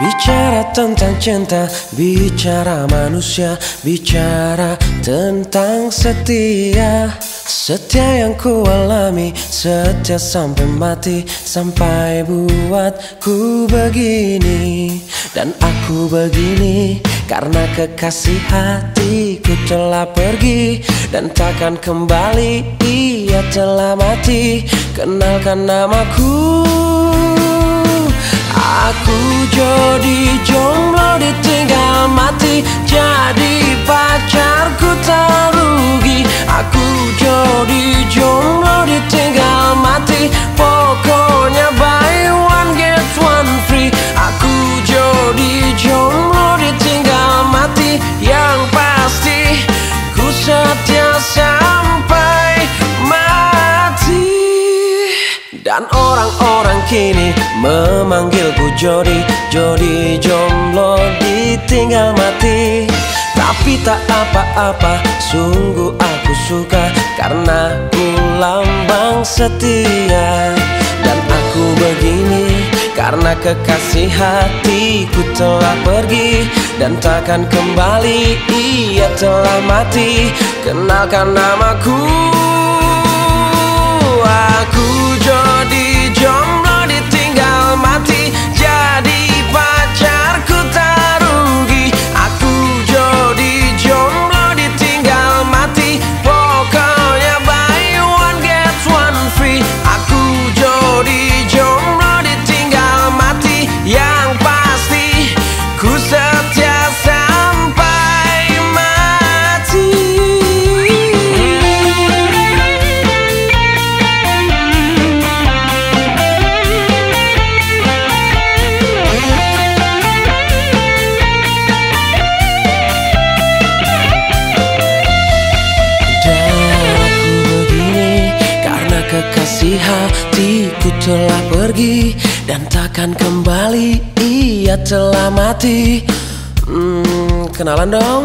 Bicara tentang cinta, bicara manusia, bicara tentang setia. Setia yang ku alami, setia sampai mati Sampai buatku begini. Dan aku begini Karena kekasih hatiku telah pergi. Dan takkan kembali, ia telah mati. Kenalkan namaku Aku jadi jomblo ditinggal mati Dan orang-orang kini memanggilku Jody Jody jomblo ditinggal mati. Tapi tak apa-apa Sungguh aku suka Karena ku lambang setia Dan aku begini Karena kekasih hatiku telah pergi. Dan takkan kembali Ia telah mati. Kenalkan namaku Aku kekasih hatiku telah pergi Dan takkan kembali Ia telah mati. Hmm, Kenalan dong